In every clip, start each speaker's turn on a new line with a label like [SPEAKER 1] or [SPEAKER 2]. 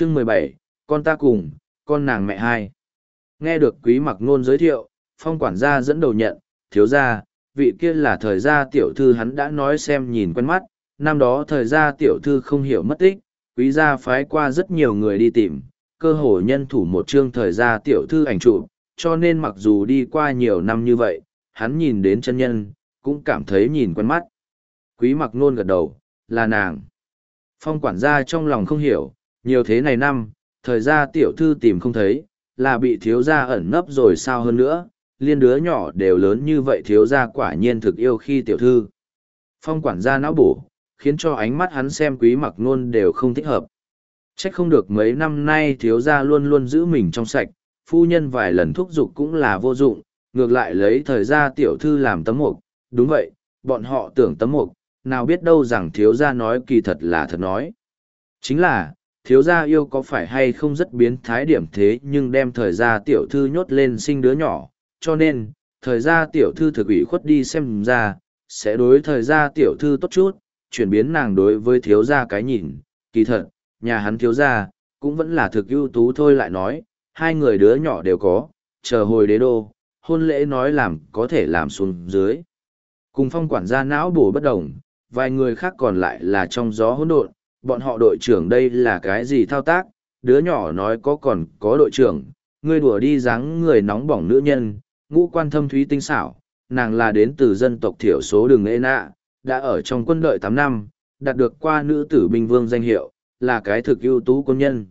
[SPEAKER 1] chương mười bảy, con ta cùng, con nàng mẹ hai. Nghe được quý mặc nôn giới thiệu, phong quản gia dẫn đầu nhận, thiếu gia, vị kia là thời gia tiểu thư hắn đã nói xem nhìn quen mắt, năm đó thời gia tiểu thư không hiểu mất tích, quý gia phái qua rất nhiều người đi tìm, cơ hồ nhân thủ một chương thời gia tiểu thư ảnh trụ cho nên mặc dù đi qua nhiều năm như vậy, hắn nhìn đến chân nhân, cũng cảm thấy nhìn quen mắt. Quý mặc nôn gật đầu, là nàng. Phong quản gia trong lòng không hiểu nhiều thế này năm, thời gian tiểu thư tìm không thấy, là bị thiếu gia ẩn nấp rồi sao hơn nữa, liên đứa nhỏ đều lớn như vậy thiếu gia quả nhiên thực yêu khi tiểu thư. Phong quản gia não bổ, khiến cho ánh mắt hắn xem quý mặc nôn đều không thích hợp. Trách không được mấy năm nay thiếu gia luôn luôn giữ mình trong sạch, phu nhân vài lần thúc giục cũng là vô dụng, ngược lại lấy thời gia tiểu thư làm tấm mục. Đúng vậy, bọn họ tưởng tấm mục, nào biết đâu rằng thiếu gia nói kỳ thật là thật nói. Chính là thiếu gia yêu có phải hay không rất biến thái điểm thế nhưng đem thời gia tiểu thư nhốt lên sinh đứa nhỏ. Cho nên, thời gia tiểu thư thực ủy khuất đi xem ra, sẽ đối thời gia tiểu thư tốt chút, chuyển biến nàng đối với thiếu gia cái nhìn. Kỳ thật, nhà hắn thiếu gia cũng vẫn là thực ưu tú thôi lại nói, hai người đứa nhỏ đều có, chờ hồi đế đô, hôn lễ nói làm có thể làm xuống dưới. Cùng phong quản gia não bổ bất đồng, vài người khác còn lại là trong gió hỗn độn bọn họ đội trưởng đây là cái gì thao tác? Đứa nhỏ nói có còn có đội trưởng, ngươi đùa đi dáng người nóng bỏng nữ nhân, ngũ quan thâm thúy tinh xảo, nàng là đến từ dân tộc thiểu số đường ê nạ đã ở trong quân đội tám năm, đạt được qua nữ tử binh vương danh hiệu, là cái thực ưu tú quân nhân.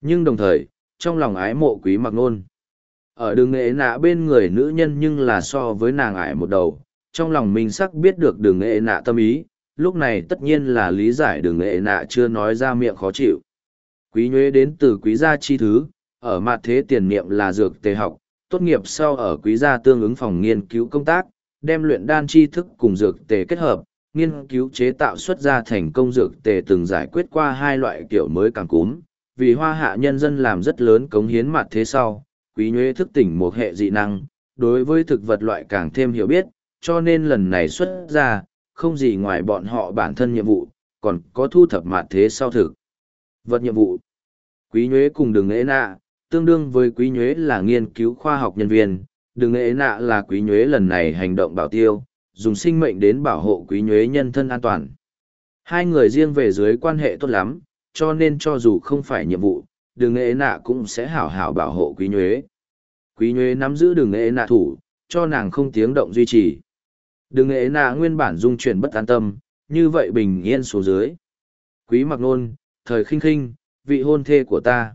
[SPEAKER 1] Nhưng đồng thời, trong lòng ái mộ quý mặc nôn. Ở đường ê nạ bên người nữ nhân nhưng là so với nàng ải một đầu, trong lòng mình sắc biết được đường ê nạ tâm ý lúc này tất nhiên là lý giải đường nghệ nạ chưa nói ra miệng khó chịu. Quý nhuế đến từ quý gia chi thứ ở mặt thế tiền niệm là dược tề học tốt nghiệp sau ở quý gia tương ứng phòng nghiên cứu công tác, đem luyện đan tri thức cùng dược tề kết hợp, nghiên cứu chế tạo xuất ra thành công dược tề từng giải quyết qua hai loại kiểu mới càng cúm, vì hoa hạ nhân dân làm rất lớn cống hiến mặt thế sau, quý nhuế thức tỉnh một hệ dị năng, đối với thực vật loại càng thêm hiểu biết, cho nên lần này xuất ra, không gì ngoài bọn họ bản thân nhiệm vụ, còn có thu thập mặt thế sau thực. Vật nhiệm vụ Quý nhuế cùng đường nghệ nạ, tương đương với quý nhuế là nghiên cứu khoa học nhân viên, đường nghệ nạ là quý nhuế lần này hành động bảo tiêu, dùng sinh mệnh đến bảo hộ quý nhuế nhân thân an toàn. Hai người riêng về dưới quan hệ tốt lắm, cho nên cho dù không phải nhiệm vụ, đường nghệ nạ cũng sẽ hảo hảo bảo hộ quý nhuế. Quý nhuế nắm giữ đường nghệ nạ thủ, cho nàng không tiếng động duy trì đừng ế nạ nguyên bản dung chuyển bất an tâm, như vậy bình yên xuống dưới. Quý mặc nôn, thời khinh khinh, vị hôn thê của ta.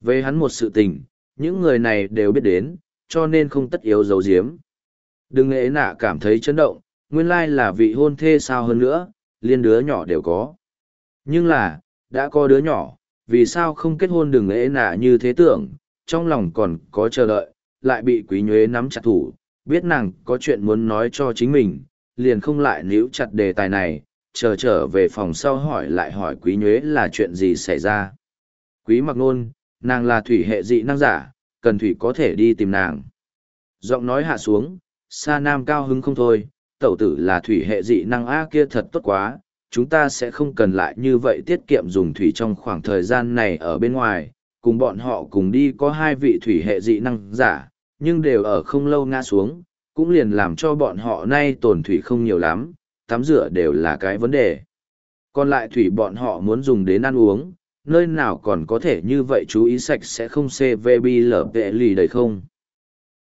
[SPEAKER 1] Về hắn một sự tình, những người này đều biết đến, cho nên không tất yếu giấu giếm. Đừng nghệ nạ cảm thấy chấn động, nguyên lai là vị hôn thê sao hơn nữa, liên đứa nhỏ đều có. Nhưng là, đã có đứa nhỏ, vì sao không kết hôn đừng nghệ nạ như thế tưởng, trong lòng còn có chờ đợi, lại bị quý nhuế nắm chặt thủ, biết nàng có chuyện muốn nói cho chính mình, liền không lại níu chặt đề tài này, chờ trở về phòng sau hỏi lại hỏi quý nhuế là chuyện gì xảy ra. Quý mặc nôn, nàng là thủy hệ dị năng giả, cần thủy có thể đi tìm nàng. Giọng nói hạ xuống, Sa Nam cao hứng không thôi, tẩu tử là thủy hệ dị năng A kia thật tốt quá, chúng ta sẽ không cần lại như vậy tiết kiệm dùng thủy trong khoảng thời gian này ở bên ngoài, cùng bọn họ cùng đi có hai vị thủy hệ dị năng giả, nhưng đều ở không lâu ngã xuống, cũng liền làm cho bọn họ nay tổn thủy không nhiều lắm, tắm rửa đều là cái vấn đề. Còn lại thủy bọn họ muốn dùng đến ăn uống, nơi nào còn có thể như vậy chú ý sạch sẽ không cvb lở vệ lì đầy không